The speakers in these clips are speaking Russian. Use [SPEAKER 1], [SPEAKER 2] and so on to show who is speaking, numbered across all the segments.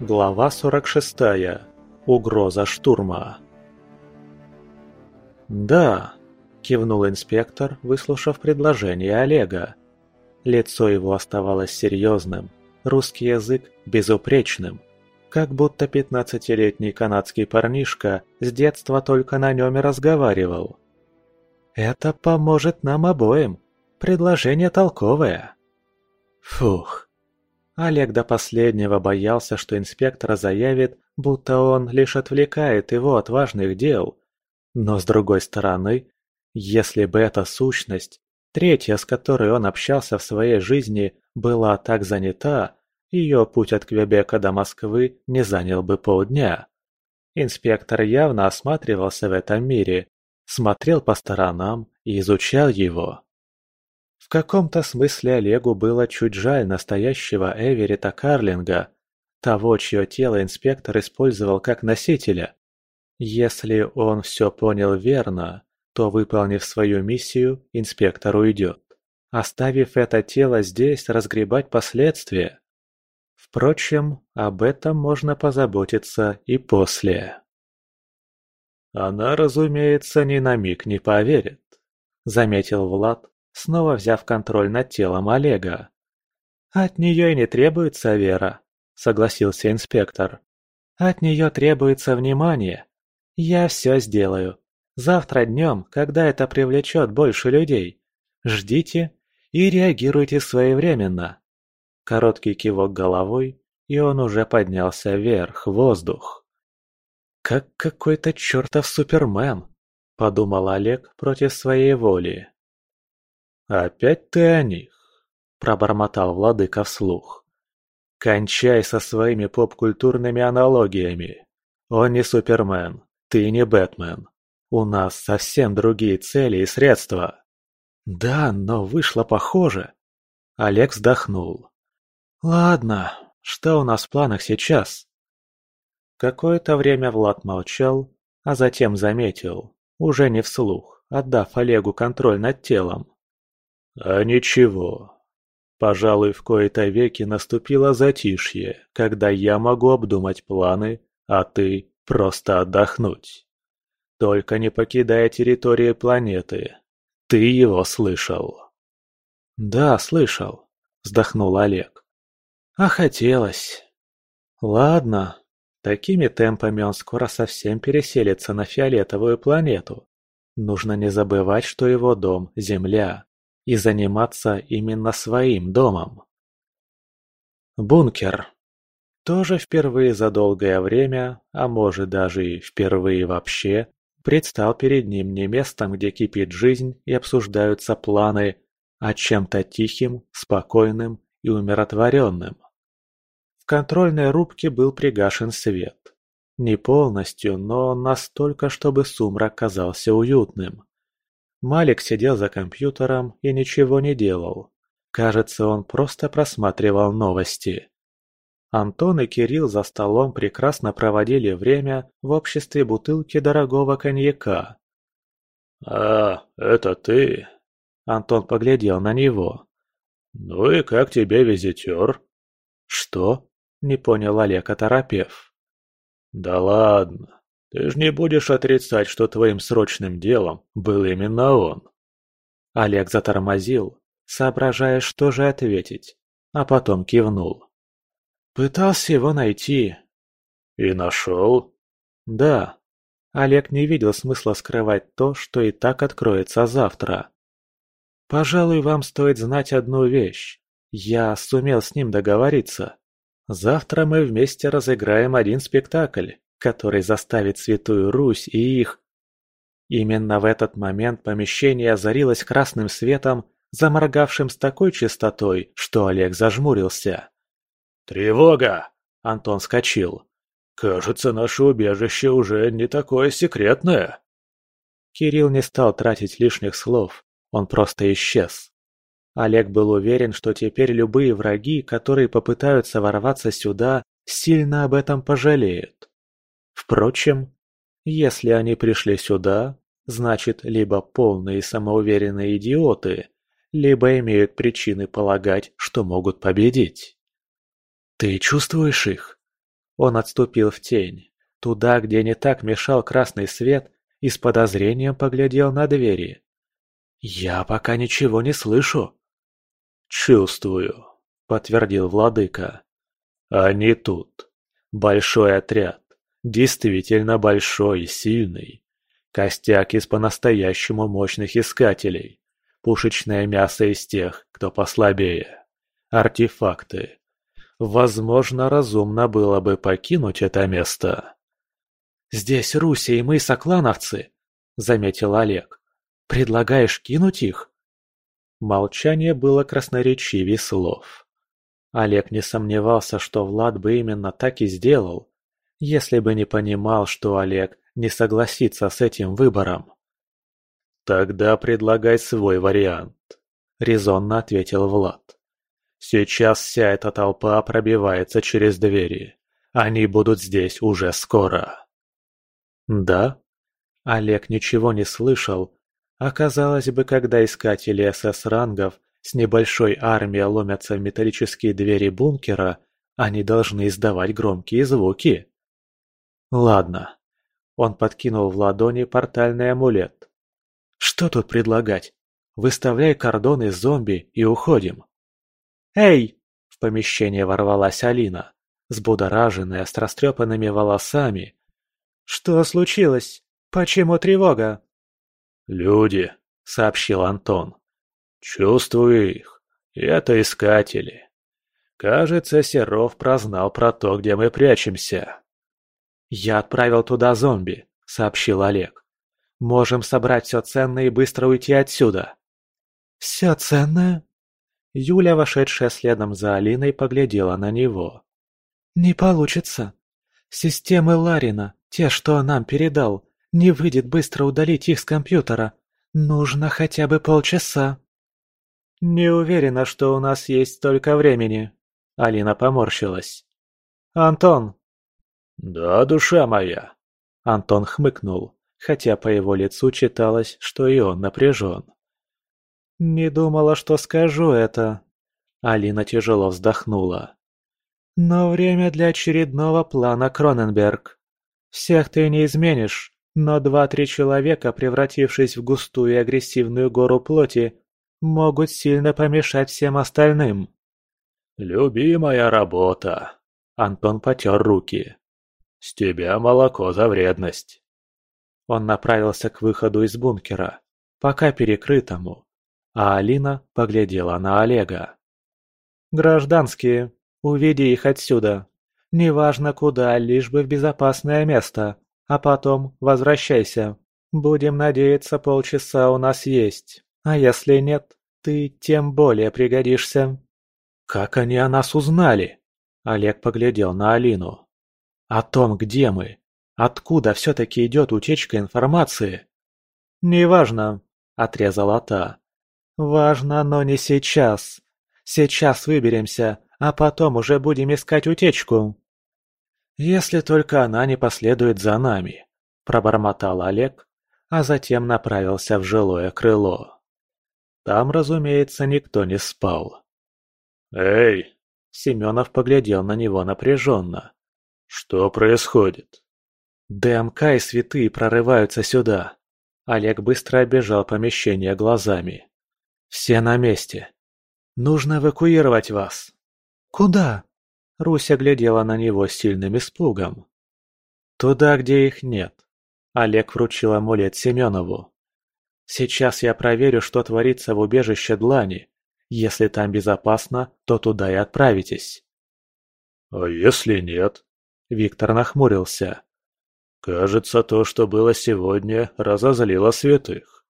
[SPEAKER 1] Глава 46. Угроза штурма. «Да», – кивнул инспектор, выслушав предложение Олега. Лицо его оставалось серьезным, русский язык – безупречным, как будто пятнадцатилетний канадский парнишка с детства только на нем и разговаривал. «Это поможет нам обоим. Предложение толковое». Фух, Олег до последнего боялся, что инспектор заявит, будто он лишь отвлекает его от важных дел. Но с другой стороны, если бы эта сущность, третья, с которой он общался в своей жизни, была так занята, ее путь от Квебека до Москвы не занял бы полдня. Инспектор явно осматривался в этом мире, смотрел по сторонам и изучал его. В каком-то смысле Олегу было чуть жаль настоящего Эверита Карлинга, того, чье тело инспектор использовал как носителя. Если он все понял верно, то, выполнив свою миссию, инспектор уйдет, оставив это тело здесь разгребать последствия. Впрочем, об этом можно позаботиться и после. «Она, разумеется, ни на миг не поверит», — заметил Влад, снова взяв контроль над телом Олега. «От нее и не требуется вера», — согласился инспектор. «От нее требуется внимание. Я все сделаю. Завтра днем, когда это привлечет больше людей. Ждите и реагируйте своевременно». Короткий кивок головой, и он уже поднялся вверх, в воздух. «Как какой-то чертов супермен», — подумал Олег против своей воли. «Опять ты о них?» – пробормотал владыка вслух. «Кончай со своими поп-культурными аналогиями. Он не Супермен, ты не Бэтмен. У нас совсем другие цели и средства». «Да, но вышло похоже». Олег вздохнул. «Ладно, что у нас в планах сейчас?» Какое-то время Влад молчал, а затем заметил, уже не вслух, отдав Олегу контроль над телом. А ничего. Пожалуй, в кои-то веки наступило затишье, когда я могу обдумать планы, а ты просто отдохнуть. Только не покидая территории планеты. Ты его слышал? Да, слышал, вздохнул Олег. А хотелось. Ладно, такими темпами он скоро совсем переселится на фиолетовую планету. Нужно не забывать, что его дом – Земля и заниматься именно своим домом. Бункер. Тоже впервые за долгое время, а может даже и впервые вообще, предстал перед ним не местом, где кипит жизнь и обсуждаются планы, а чем-то тихим, спокойным и умиротворенным. В контрольной рубке был пригашен свет. Не полностью, но настолько, чтобы сумрак казался уютным. Малик сидел за компьютером и ничего не делал. Кажется, он просто просматривал новости. Антон и Кирилл за столом прекрасно проводили время в обществе бутылки дорогого коньяка. «А, это ты?» Антон поглядел на него. «Ну и как тебе визитер?» «Что?» – не понял Олег, оторопев. «Да ладно, ты ж не будешь отрицать, что твоим срочным делом был именно он. Олег затормозил, соображая, что же ответить, а потом кивнул. Пытался его найти. И нашел? Да. Олег не видел смысла скрывать то, что и так откроется завтра. Пожалуй, вам стоит знать одну вещь. Я сумел с ним договориться. Завтра мы вместе разыграем один спектакль который заставит Святую Русь и их... Именно в этот момент помещение озарилось красным светом, заморгавшим с такой частотой, что Олег зажмурился. «Тревога!» — Антон вскочил. «Кажется, наше убежище уже не такое секретное». Кирилл не стал тратить лишних слов, он просто исчез. Олег был уверен, что теперь любые враги, которые попытаются ворваться сюда, сильно об этом пожалеют. Впрочем, если они пришли сюда, значит либо полные самоуверенные идиоты, либо имеют причины полагать, что могут победить. «Ты чувствуешь их?» Он отступил в тень, туда, где не так мешал красный свет, и с подозрением поглядел на двери. «Я пока ничего не слышу». «Чувствую», — подтвердил владыка. «Они тут. Большой отряд. Действительно большой и сильный. Костяк из по-настоящему мощных искателей. Пушечное мясо из тех, кто послабее. Артефакты. Возможно, разумно было бы покинуть это место. «Здесь Руся и мы соклановцы», — заметил Олег. «Предлагаешь кинуть их?» Молчание было красноречивее слов. Олег не сомневался, что Влад бы именно так и сделал, если бы не понимал, что Олег не согласится с этим выбором. «Тогда предлагай свой вариант», — резонно ответил Влад. «Сейчас вся эта толпа пробивается через двери. Они будут здесь уже скоро». «Да?» Олег ничего не слышал. Оказалось бы, когда искатели СС-рангов с небольшой армией ломятся в металлические двери бункера, они должны издавать громкие звуки. Ладно. Он подкинул в ладони портальный амулет. Что тут предлагать? Выставляй кордоны зомби и уходим. «Эй!» – в помещение ворвалась Алина, взбудораженная, с растрепанными волосами, «Что случилось? Почему тревога?»
[SPEAKER 2] «Люди», — сообщил Антон. «Чувствую их. Это искатели. Кажется, Серов прознал про то, где мы прячемся».
[SPEAKER 1] «Я отправил туда зомби», — сообщил Олег. «Можем собрать все ценное и быстро уйти отсюда». «Все ценное?» Юля, вошедшая следом за Алиной, поглядела на него. «Не получится. Системы Ларина, те, что нам передал, не выйдет быстро удалить их с компьютера. Нужно хотя бы полчаса. Не уверена, что у нас есть столько времени. Алина поморщилась. Антон.
[SPEAKER 2] Да, душа моя.
[SPEAKER 1] Антон хмыкнул, хотя по его лицу читалось, что и он напряжен. «Не думала, что скажу это». Алина тяжело вздохнула. «Но время для очередного плана Кроненберг. Всех ты не изменишь, но два-три человека, превратившись в густую и агрессивную гору плоти, могут сильно помешать всем остальным.
[SPEAKER 2] «Любимая работа!» Антон потер руки. «С тебя молоко за вредность!»
[SPEAKER 1] Он направился к выходу из бункера, пока перекрытому, а Алина поглядела на Олега. «Гражданские, уведи их отсюда!» Неважно куда, лишь бы в безопасное место. А потом возвращайся. Будем надеяться, полчаса у нас есть. А если нет, ты тем более пригодишься». «Как они о нас узнали?» Олег поглядел на Алину. «О том, где мы. Откуда все-таки идет утечка информации?» «Неважно», — отрезала та. «Важно, но не сейчас. Сейчас выберемся, а потом уже будем искать утечку». «Если только она не последует за нами», – пробормотал Олег, а затем направился в жилое крыло. Там, разумеется, никто не спал.
[SPEAKER 2] «Эй!»
[SPEAKER 1] – Семенов поглядел на него напряженно.
[SPEAKER 2] «Что происходит?»
[SPEAKER 1] «ДМК и святые прорываются сюда». Олег быстро обежал помещение глазами. «Все на месте. Нужно эвакуировать вас». «Куда?» Руся глядела на него с сильным испугом. «Туда, где их нет». Олег вручил амулет Семенову. «Сейчас я проверю, что творится в убежище Длани. Если там безопасно, то туда и отправитесь».
[SPEAKER 2] «А если нет?»
[SPEAKER 1] Виктор нахмурился.
[SPEAKER 2] «Кажется, то, что было сегодня, разозлило святых».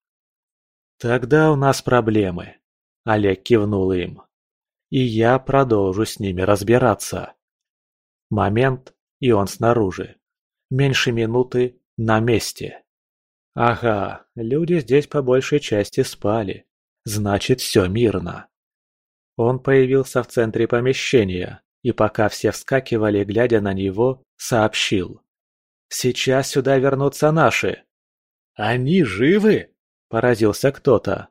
[SPEAKER 1] «Тогда у нас проблемы», — Олег кивнул им и я продолжу с ними разбираться. Момент, и он снаружи. Меньше минуты на месте. Ага, люди здесь по большей части спали. Значит, все мирно. Он появился в центре помещения, и пока все вскакивали, глядя на него, сообщил. «Сейчас сюда вернутся наши». «Они живы?» – поразился кто-то.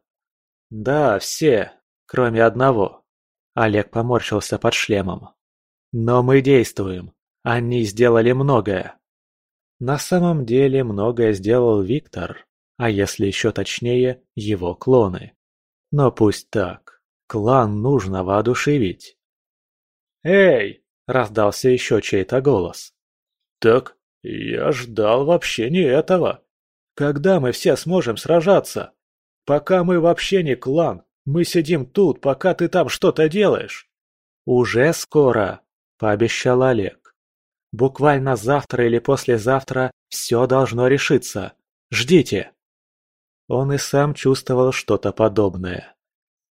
[SPEAKER 1] «Да, все, кроме одного». Олег поморщился под шлемом. «Но мы действуем. Они сделали многое. На самом деле многое сделал Виктор, а если еще точнее, его клоны. Но пусть так. Клан нужно воодушевить. «Эй!» – раздался еще чей-то голос. «Так я ждал вообще не этого. Когда мы все сможем сражаться? Пока мы вообще не клан, мы сидим тут, пока ты там что-то делаешь». «Уже скоро», – пообещал Олег. «Буквально завтра или послезавтра все должно решиться. Ждите». Он и сам чувствовал что-то подобное.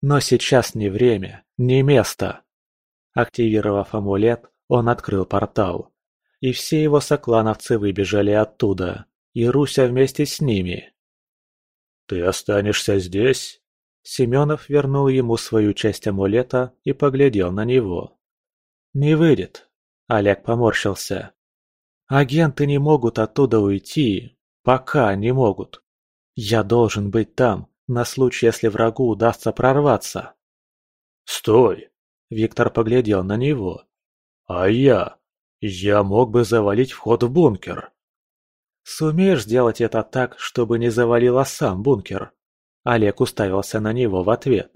[SPEAKER 1] Но сейчас не время, не место. Активировав амулет, он открыл портал. И все его соклановцы выбежали оттуда, и Руся вместе с ними. «Ты останешься здесь?» Семенов вернул ему свою часть амулета и поглядел на него. «Не выйдет», — Олег поморщился. «Агенты не могут оттуда уйти, пока не могут. Я должен быть там, на случай, если врагу удастся прорваться». «Стой!» — Виктор поглядел на него. «А я? Я мог бы завалить вход в бункер». «Сумеешь сделать это так, чтобы не завалило сам бункер?» Олег уставился на него в ответ.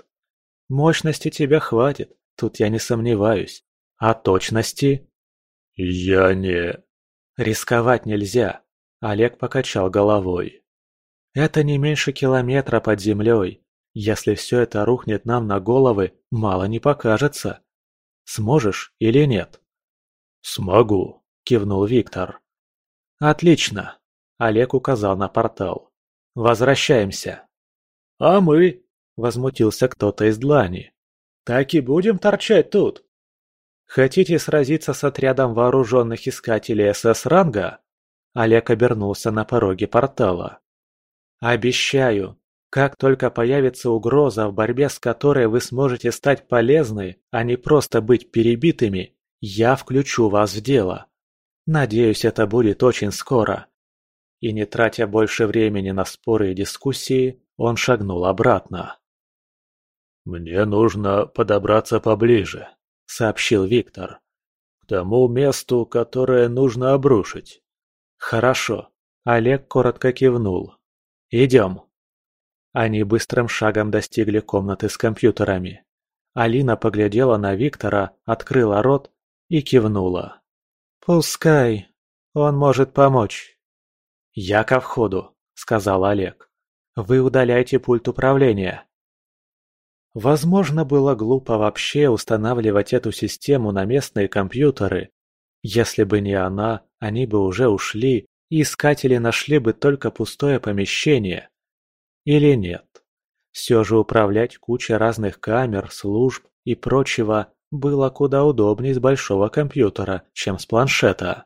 [SPEAKER 1] «Мощности тебя хватит, тут я не сомневаюсь. А точности?» «Я не...» «Рисковать нельзя», — Олег покачал головой. «Это не меньше километра под землей. Если все это рухнет нам на головы, мало не покажется. Сможешь или нет?» «Смогу», — кивнул Виктор. «Отлично», — Олег указал на портал. «Возвращаемся». «А мы?» – возмутился кто-то из длани. «Так и будем торчать тут?» «Хотите сразиться с отрядом вооруженных искателей СС-ранга?» Олег обернулся на пороге портала. «Обещаю, как только появится угроза, в борьбе с которой вы сможете стать полезны, а не просто быть перебитыми, я включу вас в дело. Надеюсь, это будет очень скоро». И не тратя больше времени на споры и дискуссии, он шагнул обратно. «Мне нужно подобраться поближе», — сообщил Виктор. «К тому месту, которое нужно обрушить». «Хорошо», — Олег коротко кивнул. «Идем». Они быстрым шагом достигли комнаты с компьютерами. Алина поглядела на Виктора, открыла рот и кивнула. «Пускай. Он может помочь». «Я ко входу», — сказал Олег. Вы удаляете пульт управления. Возможно, было глупо вообще устанавливать эту систему на местные компьютеры. Если бы не она, они бы уже ушли, и искатели нашли бы только пустое помещение. Или нет? Все же управлять кучей разных камер, служб и прочего было куда удобнее с большого компьютера, чем с планшета.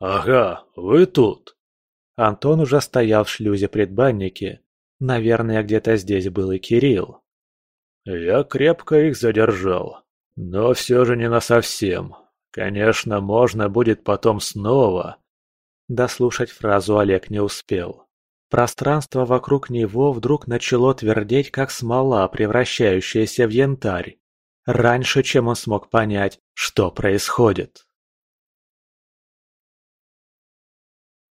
[SPEAKER 1] «Ага, вы тут!» Антон уже стоял в шлюзе предбанники. Наверное, где-то здесь был и Кирилл. «Я крепко их задержал. Но все же не насовсем. Конечно, можно будет потом снова». Дослушать фразу Олег не успел. Пространство вокруг него вдруг начало твердеть, как смола, превращающаяся в янтарь. Раньше, чем он смог понять, что происходит.